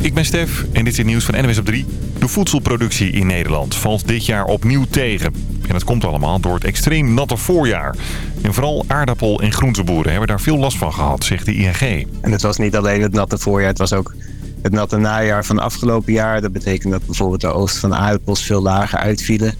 Ik ben Stef en dit is het nieuws van NWS op 3. De voedselproductie in Nederland valt dit jaar opnieuw tegen. En dat komt allemaal door het extreem natte voorjaar. En vooral aardappel- en groenteboeren hebben daar veel last van gehad, zegt de ING. En het was niet alleen het natte voorjaar, het was ook het natte najaar van afgelopen jaar. Dat betekent dat bijvoorbeeld de oogst van aardappels veel lager uitvielen.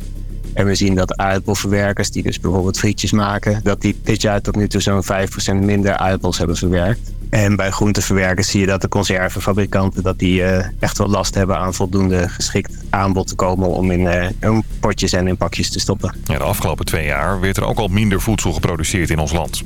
En we zien dat aardappelverwerkers, die dus bijvoorbeeld frietjes maken... dat die dit jaar tot nu toe zo'n 5% minder aardappels hebben verwerkt. En bij groenteverwerkers zie je dat de conservefabrikanten... dat die uh, echt wel last hebben aan voldoende geschikt aanbod te komen... om in, uh, in potjes en in pakjes te stoppen. Ja, de afgelopen twee jaar werd er ook al minder voedsel geproduceerd in ons land.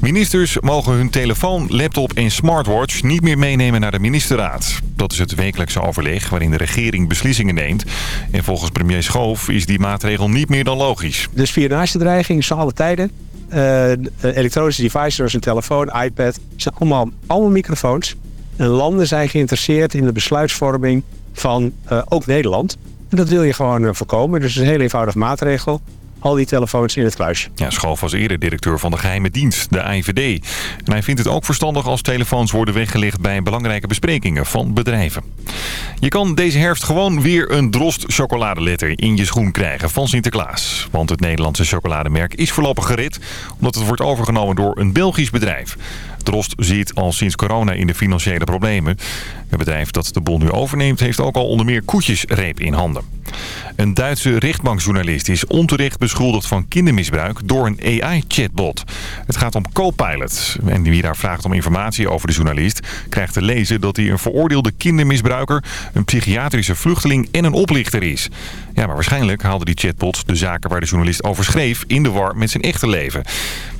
Ministers mogen hun telefoon, laptop en smartwatch niet meer meenemen naar de ministerraad. Dat is het wekelijkse overleg waarin de regering beslissingen neemt. En volgens premier Schoof is die maatregel niet meer dan logisch. De spionagedreiging is alle tijden. Uh, elektronische devices zoals een telefoon, iPad, zijn allemaal, allemaal microfoons. En landen zijn geïnteresseerd in de besluitvorming van uh, ook Nederland. En dat wil je gewoon voorkomen. Dus een hele eenvoudige maatregel al die telefoons in het kluisje. Ja, Schoof was eerder directeur van de geheime dienst, de IVD. En hij vindt het ook verstandig als telefoons worden weggelegd bij belangrijke besprekingen van bedrijven. Je kan deze herfst gewoon weer een Drost chocoladeletter in je schoen krijgen van Sinterklaas. Want het Nederlandse chocolademerk is voorlopig gered, omdat het wordt overgenomen door een Belgisch bedrijf. Drost zit al sinds corona in de financiële problemen. Het bedrijf dat de bol nu overneemt heeft ook al onder meer koetjesreep in handen. Een Duitse rechtbankjournalist is onterecht beschuldigd van kindermisbruik door een AI-chatbot. Het gaat om Copilot. En wie daar vraagt om informatie over de journalist... krijgt te lezen dat hij een veroordeelde kindermisbruiker... een psychiatrische vluchteling en een oplichter is. Ja, maar waarschijnlijk haalde die chatbot de zaken waar de journalist over schreef... in de war met zijn echte leven.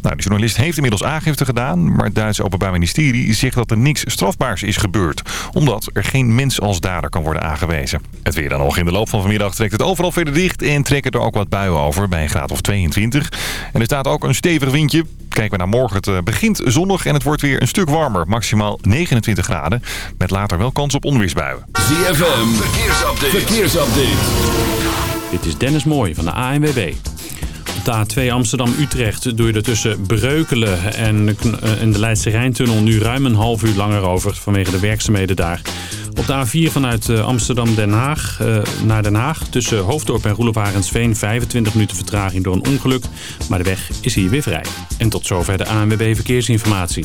Nou, de journalist heeft inmiddels aangifte gedaan... maar het Duitse Openbaar Ministerie zegt dat er niks strafbaars is gebeurd... omdat er geen mens als dader kan worden aangewezen. Het weer dan nog in de loop van vanmiddag trekt het overal verder dicht... en trekken er ook wat buien over bij een graad of 22. En er staat ook een stevig windje. Kijken we naar morgen. Het begint zonnig en het wordt weer een stuk warmer. Maximaal 29 graden. Met later wel kans op onweersbuien. ZFM, verkeersupdate. verkeersupdate. Dit is Dennis Mooij van de ANWB. De A2 Amsterdam-Utrecht doe je er tussen Breukelen en, en de Leidse Rijntunnel nu ruim een half uur langer over vanwege de werkzaamheden daar. Op de A4 vanuit Amsterdam-Den Haag uh, naar Den Haag tussen Hoofddorp en Roelofarensveen 25 minuten vertraging door een ongeluk. Maar de weg is hier weer vrij. En tot zover de ANWB Verkeersinformatie.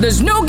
There's no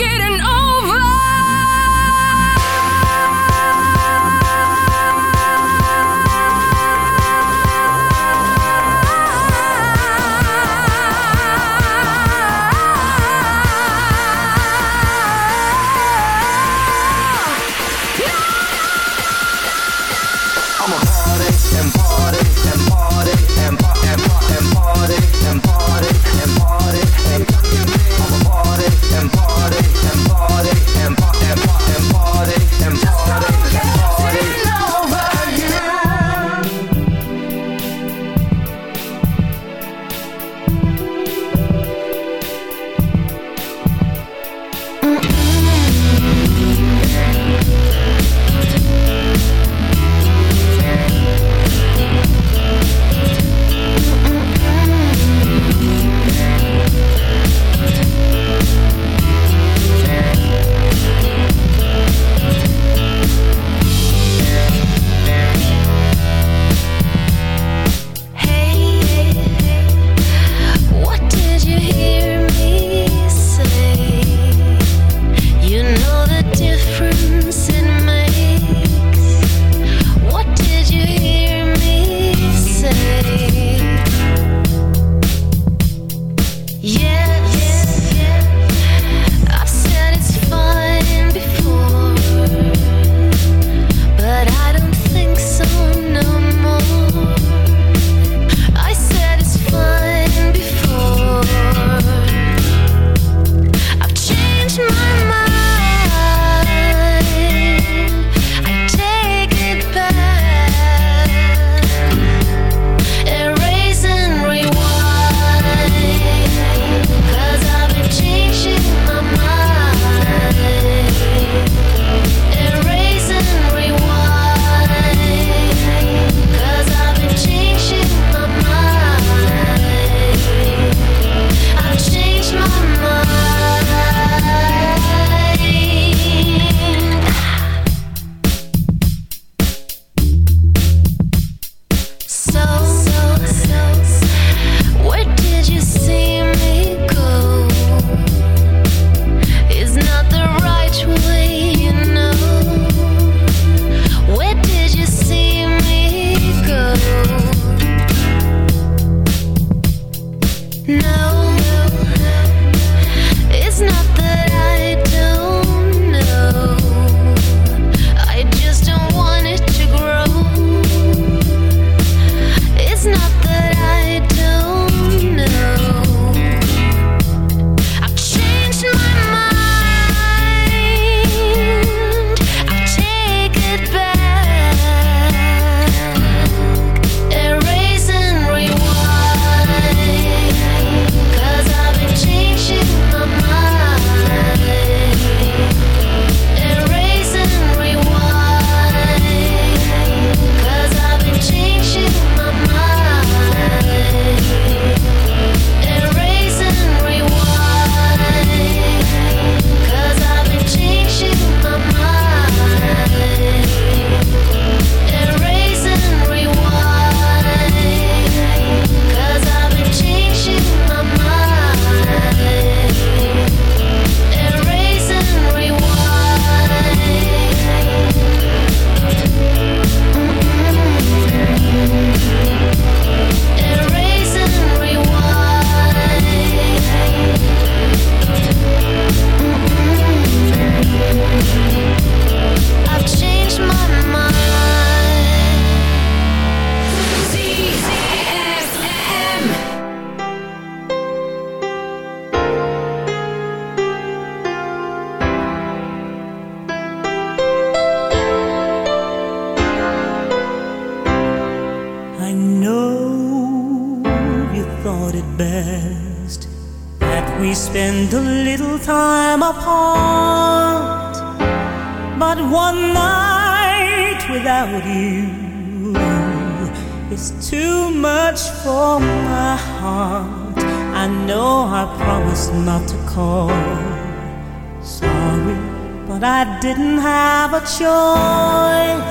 boy.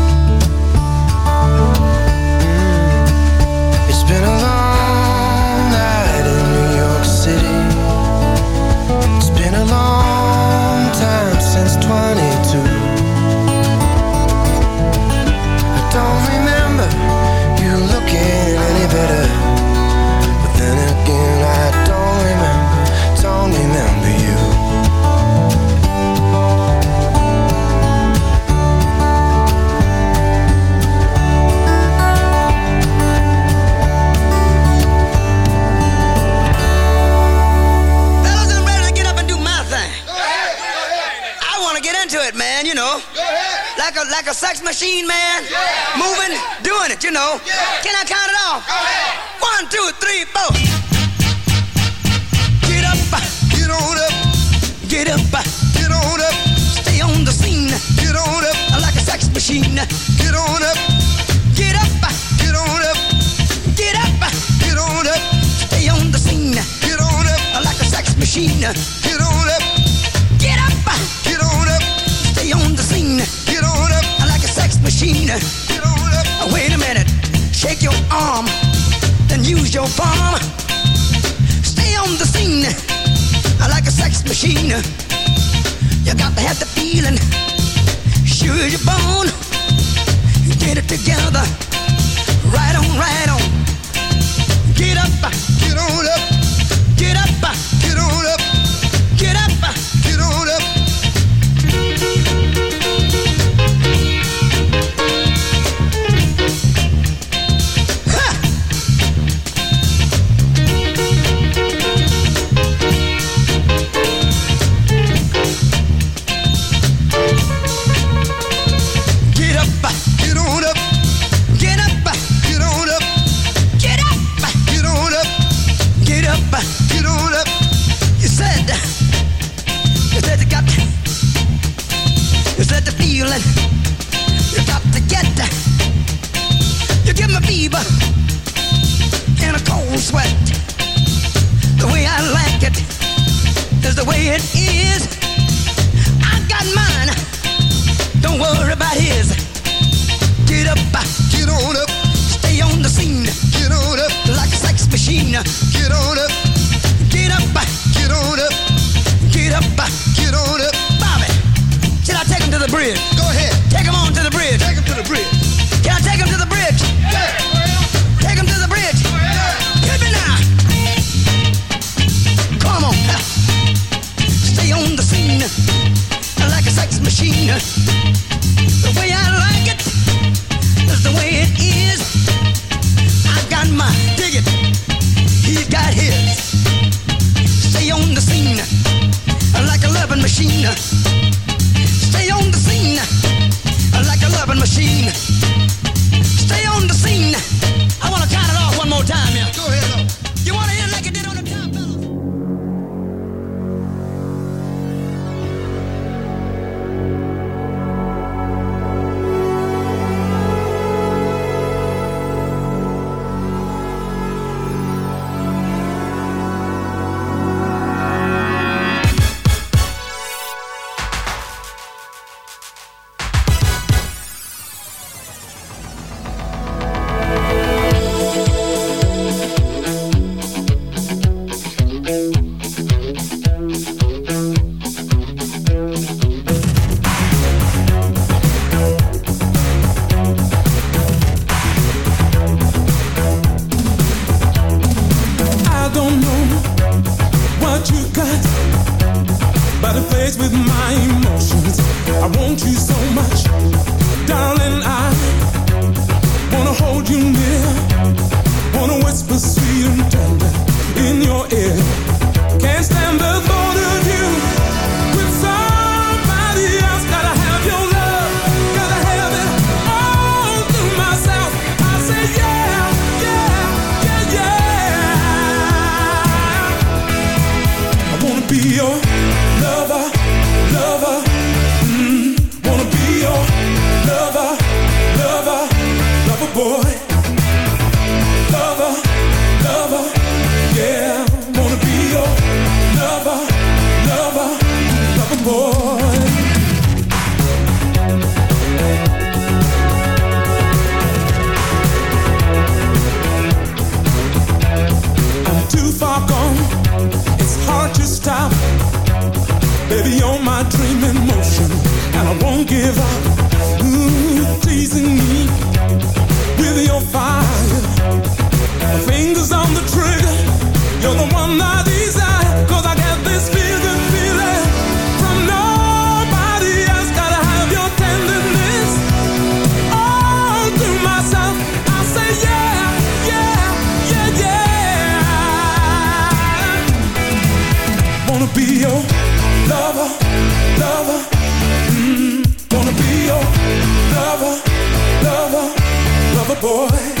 boy.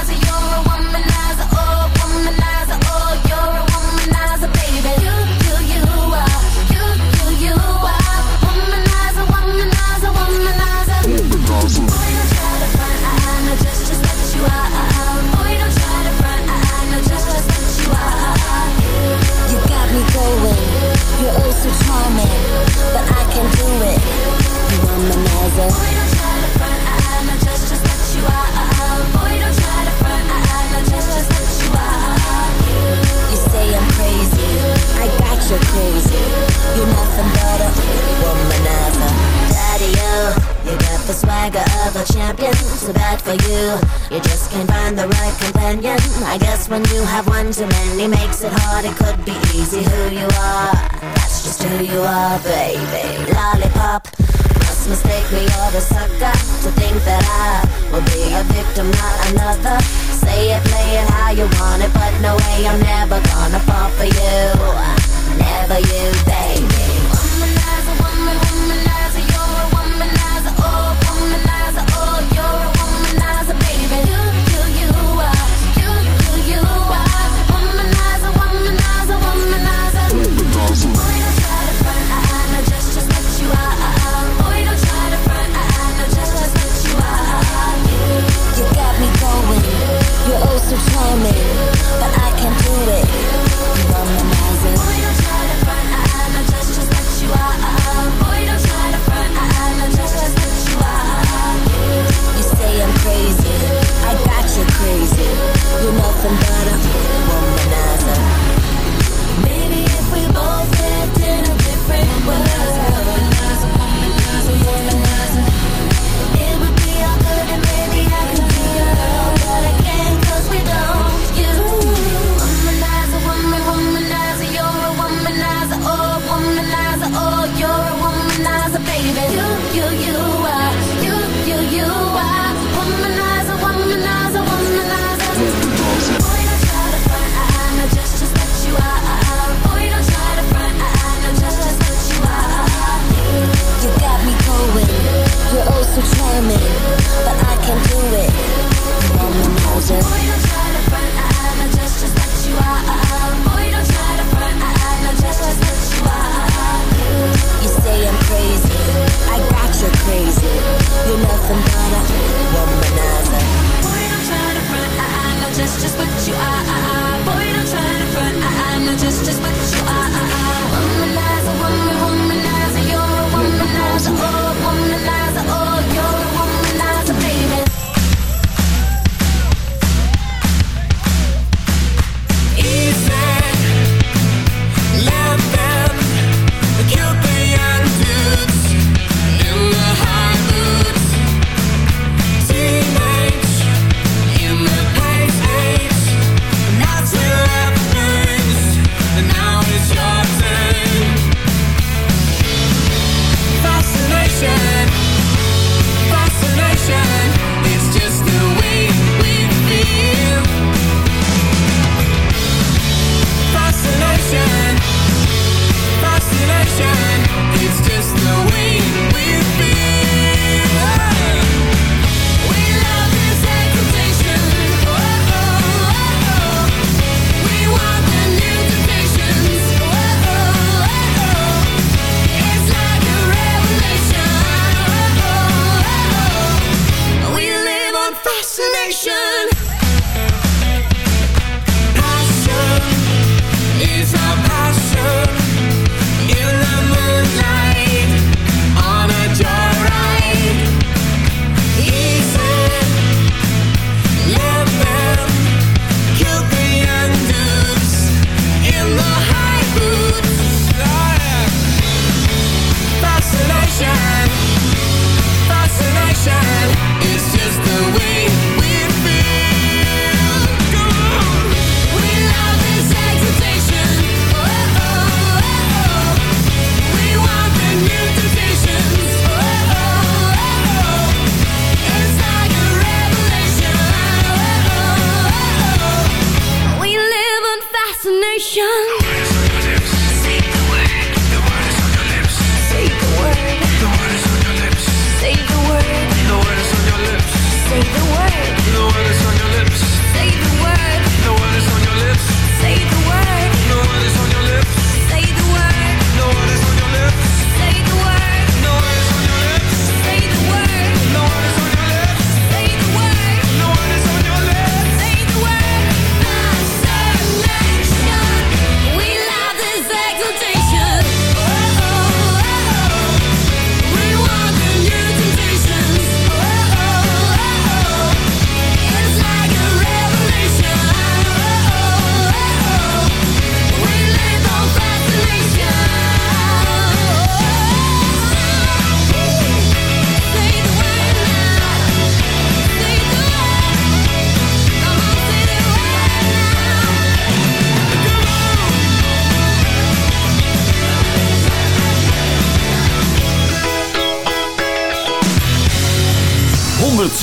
You're nothing but a womanizer daddy O. you got the swagger of a champion Too bad for you. You just can't find the right companion. I guess when you have one too many Makes it hard, it could be easy Who you are, that's just who you are baby. Lollipop. Must mistake me you're the sucker To think that I will be a victim, not another. Say it, play it how you want it But no way, I'm never gonna fall for you whenever you, baby.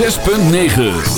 106.9